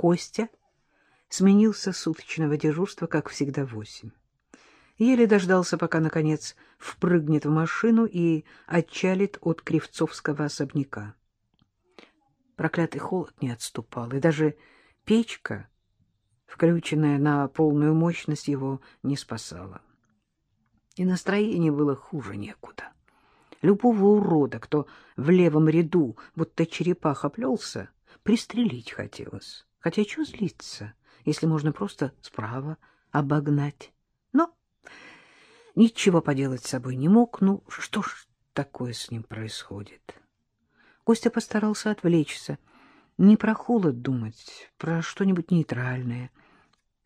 Костя сменился суточного дежурства, как всегда, восемь. Еле дождался, пока, наконец, впрыгнет в машину и отчалит от Кривцовского особняка. Проклятый холод не отступал, и даже печка, включенная на полную мощность, его не спасала. И настроение было хуже некуда. Любого урода, кто в левом ряду, будто черепаха плелся, пристрелить хотелось. Хотя что злиться, если можно просто справа обогнать? Но ничего поделать с собой не мог. Ну, что ж такое с ним происходит? Костя постарался отвлечься. Не про холод думать, про что-нибудь нейтральное.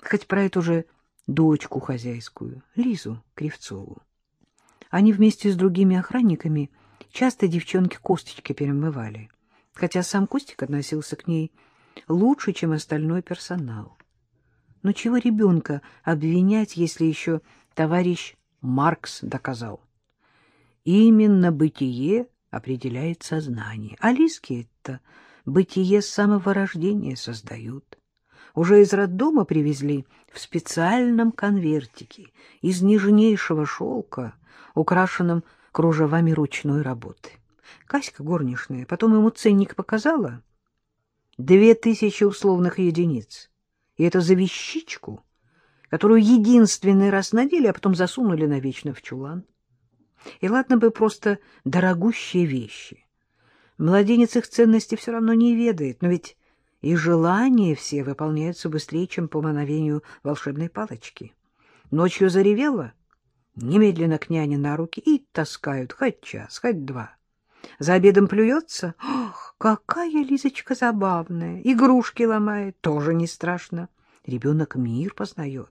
Хоть про эту же дочку хозяйскую, Лизу Кривцову. Они вместе с другими охранниками часто девчонки косточки перемывали, хотя сам Костик относился к ней лучше, чем остальной персонал. Но чего ребенка обвинять, если еще товарищ Маркс доказал? Именно бытие определяет сознание, а Лиски это бытие с самого рождения создают. Уже из роддома привезли в специальном конвертике из нежнейшего шелка, украшенном кружевами ручной работы. Каська горничная потом ему ценник показала. Две тысячи условных единиц. И это за вещичку, которую единственный раз надели, а потом засунули навечно в чулан. И ладно бы просто дорогущие вещи. Младенец их ценности все равно не ведает, но ведь и желания все выполняются быстрее, чем по мановению волшебной палочки. Ночью заревела, немедленно к няне на руки и таскают хоть час, хоть два. За обедом плюется, ох, какая Лизочка забавная, игрушки ломает, тоже не страшно. Ребенок мир познает.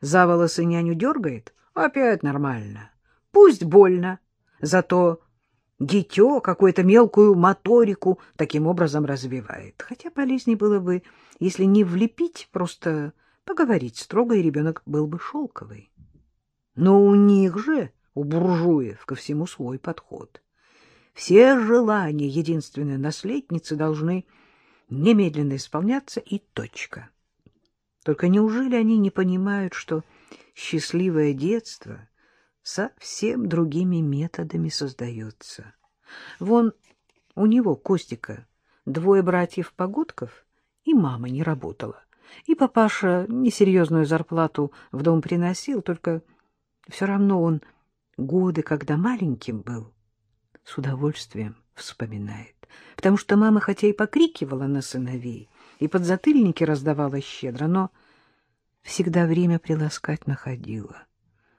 За волосы няню дергает, опять нормально. Пусть больно, зато дитё какую-то мелкую моторику таким образом развивает. Хотя полезнее было бы, если не влепить, просто поговорить строго, и ребенок был бы шелковый. Но у них же, у буржуев, ко всему свой подход. Все желания единственной наследницы должны немедленно исполняться, и точка. Только неужели они не понимают, что счастливое детство — совсем другими методами создается. Вон у него, Костика, двое братьев-погодков, и мама не работала. И папаша несерьезную зарплату в дом приносил, только все равно он годы, когда маленьким был, с удовольствием вспоминает. Потому что мама хотя и покрикивала на сыновей, и подзатыльники раздавала щедро, но всегда время приласкать находила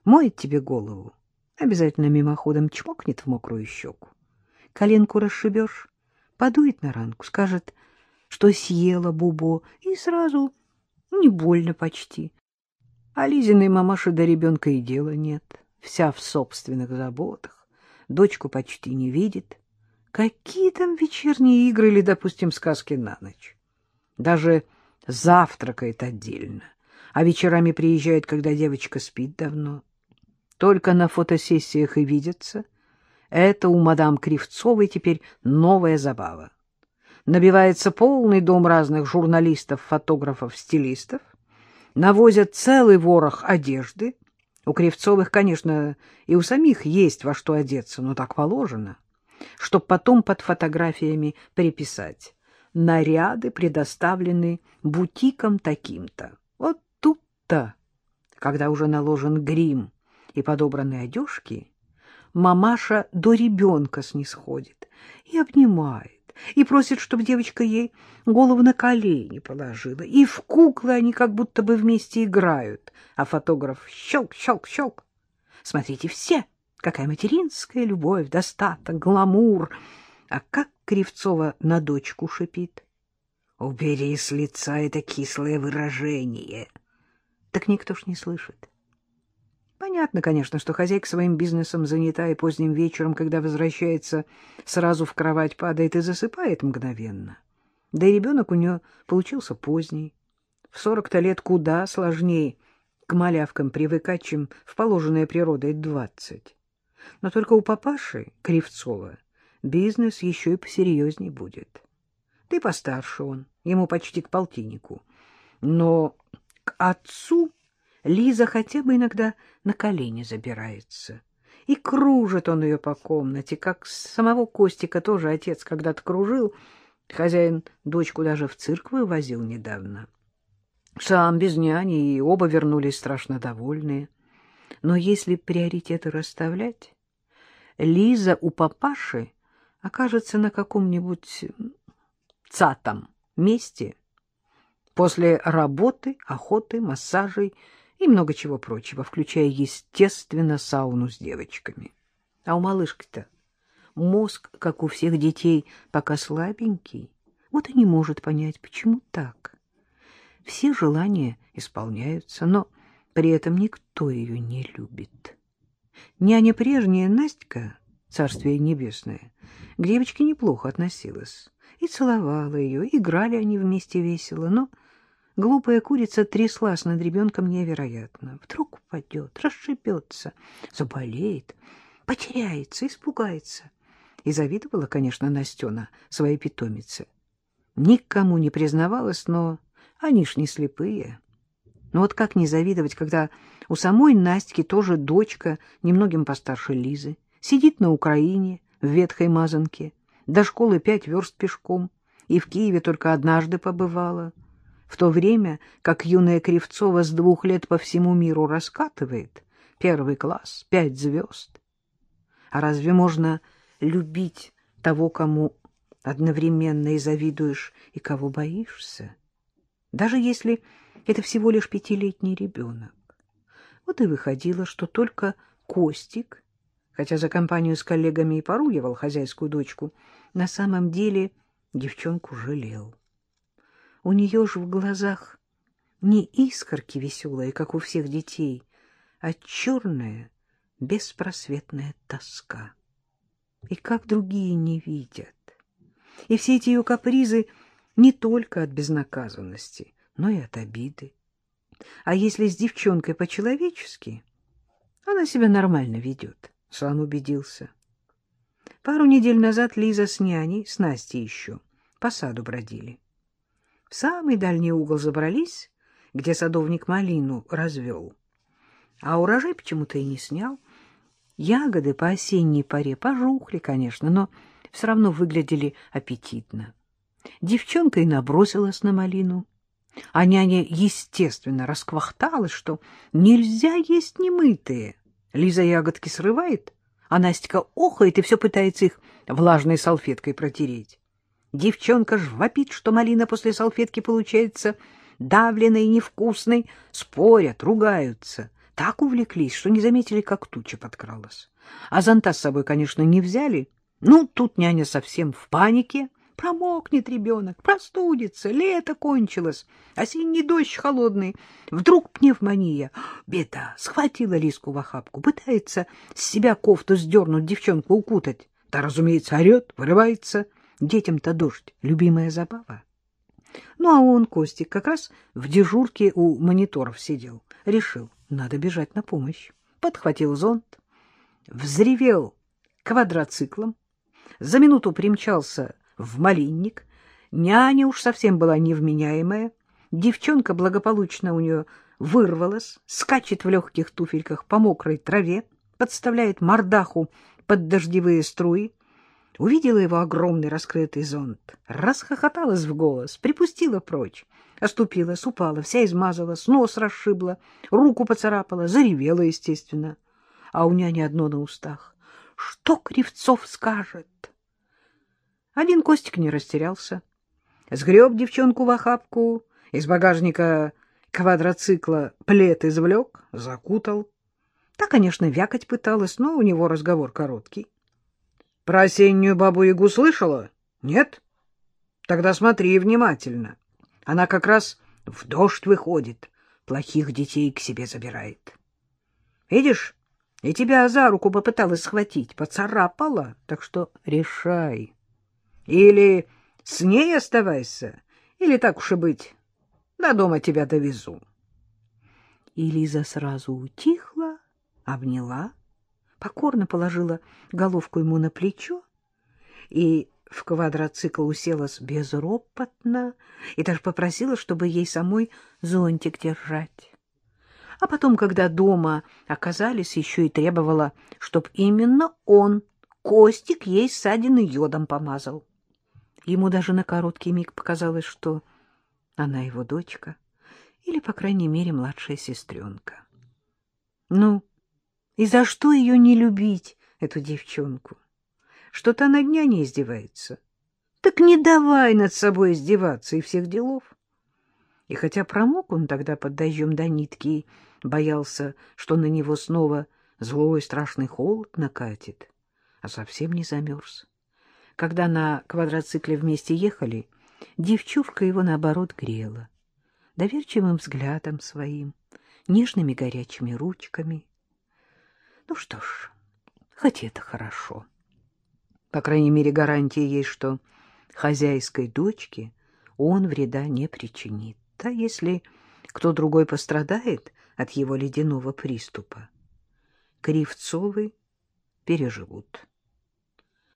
моет тебе голову, обязательно мимоходом чмокнет в мокрую щеку. Коленку расшибешь, подует на ранку, скажет, что съела бубо, и сразу не больно почти. А Лизиной мамаши до ребенка и дела нет, вся в собственных заботах, дочку почти не видит. Какие там вечерние игры или, допустим, сказки на ночь? Даже завтракает отдельно, а вечерами приезжает, когда девочка спит давно только на фотосессиях и видятся. Это у мадам Кривцовой теперь новая забава. Набивается полный дом разных журналистов, фотографов, стилистов. Навозят целый ворох одежды. У Кривцовых, конечно, и у самих есть во что одеться, но так положено, чтоб потом под фотографиями приписать. Наряды предоставлены бутиком таким-то. Вот тут-то, когда уже наложен грим, и подобранные одежки, мамаша до ребенка снисходит и обнимает, и просит, чтобы девочка ей голову на колени положила. И в куклы они как будто бы вместе играют, а фотограф щелк, щелк, щелк. Смотрите все, какая материнская любовь, достаток, гламур. А как Кривцова на дочку шипит. Убери с лица это кислое выражение. Так никто ж не слышит. Понятно, конечно, что хозяйка своим бизнесом занята и поздним вечером, когда возвращается, сразу в кровать падает и засыпает мгновенно. Да и ребенок у нее получился поздний. В сорок-то лет куда сложнее к малявкам привыкать, чем в положенное природой двадцать. Но только у папаши Кривцова бизнес еще и посерьезней будет. Ты постарше он, ему почти к полтиннику. Но к отцу Лиза хотя бы иногда на колени забирается. И кружит он ее по комнате, как самого Костика тоже отец когда-то кружил. Хозяин дочку даже в цирк вывозил недавно. Сам без няни, и оба вернулись страшно довольные. Но если приоритеты расставлять, Лиза у папаши окажется на каком-нибудь цатом месте после работы, охоты, массажей и много чего прочего, включая, естественно, сауну с девочками. А у малышки-то мозг, как у всех детей, пока слабенький, вот и не может понять, почему так. Все желания исполняются, но при этом никто ее не любит. Няня прежняя Настя, царствие небесное, к девочке неплохо относилась и целовала ее, играли они вместе весело, но глупая курица тряслась над ребенком невероятно. Вдруг упадет, расшибется, заболеет, потеряется, испугается. И завидовала, конечно, Настена своей питомице. Никому не признавалась, но они ж не слепые. Но вот как не завидовать, когда у самой Настики тоже дочка, немногим постарше Лизы, сидит на Украине в ветхой мазанке, до школы пять верст пешком, и в Киеве только однажды побывала, в то время как юная Кривцова с двух лет по всему миру раскатывает первый класс, пять звезд. А разве можно любить того, кому одновременно и завидуешь, и кого боишься? Даже если это всего лишь пятилетний ребенок. Вот и выходило, что только Костик, хотя за компанию с коллегами и поруливал хозяйскую дочку, на самом деле девчонку жалел. У нее же в глазах не искорки веселые, как у всех детей, а черная, беспросветная тоска. И как другие не видят. И все эти ее капризы не только от безнаказанности, но и от обиды. А если с девчонкой по-человечески, она себя нормально ведет, сам убедился. Пару недель назад Лиза с няней, с Настей еще, по саду бродили. В самый дальний угол забрались, где садовник малину развел. А урожай почему-то и не снял. Ягоды по осенней паре пожухли, конечно, но все равно выглядели аппетитно. Девчонка и набросилась на малину. А няня, естественно, расквахталась, что нельзя есть немытые. Лиза ягодки срывает, а Настя охает и все пытается их влажной салфеткой протереть. Девчонка ж вопит, что малина после салфетки получается давленной, невкусной, спорят, ругаются. Так увлеклись, что не заметили, как туча подкралась. А зонта с собой, конечно, не взяли. Ну, тут няня совсем в панике — Промокнет ребенок, простудится, лето кончилось, осенний дождь холодный. Вдруг пневмония. Беда, схватила Лиску в охапку, пытается с себя кофту сдернуть, девчонку укутать. Та, разумеется, орет, вырывается. Детям-то дождь, любимая забава. Ну, а он, Костик, как раз в дежурке у мониторов сидел. Решил, надо бежать на помощь. Подхватил зонт, взревел квадроциклом, за минуту примчался в малинник. Няня уж совсем была невменяемая. Девчонка благополучно у нее вырвалась, скачет в легких туфельках по мокрой траве, подставляет мордаху под дождевые струи. Увидела его огромный раскрытый зонт, расхохоталась в голос, припустила прочь, оступилась, упала, вся измазалась, нос расшибла, руку поцарапала, заревела, естественно. А у няни одно на устах. Что Кривцов скажет? Один Костик не растерялся. Сгреб девчонку в охапку, из багажника квадроцикла плед извлек, закутал. Та, конечно, вякать пыталась, но у него разговор короткий. — Про осеннюю бабу-ягу слышала? Нет? Тогда смотри внимательно. Она как раз в дождь выходит, плохих детей к себе забирает. Видишь, и тебя за руку попыталась схватить, поцарапала, так что решай. Или с ней оставайся, или так уж и быть, до дома тебя довезу. И Лиза сразу утихла, обняла, покорно положила головку ему на плечо и в квадроцикл уселась безропотно и даже попросила, чтобы ей самой зонтик держать. А потом, когда дома оказались, еще и требовала, чтоб именно он, Костик, ей ссадины йодом помазал. Ему даже на короткий миг показалось, что она его дочка или, по крайней мере, младшая сестренка. Ну, и за что ее не любить, эту девчонку? Что-то она дня не издевается. Так не давай над собой издеваться и всех делов. И хотя промок он тогда под дождем до нитки боялся, что на него снова злой страшный холод накатит, а совсем не замерз. Когда на квадроцикле вместе ехали, девчушка его, наоборот, грела, доверчивым взглядом своим, нежными горячими ручками. Ну что ж, хоть это хорошо. По крайней мере, гарантия есть, что хозяйской дочке он вреда не причинит. А если кто другой пострадает от его ледяного приступа, Кривцовы переживут.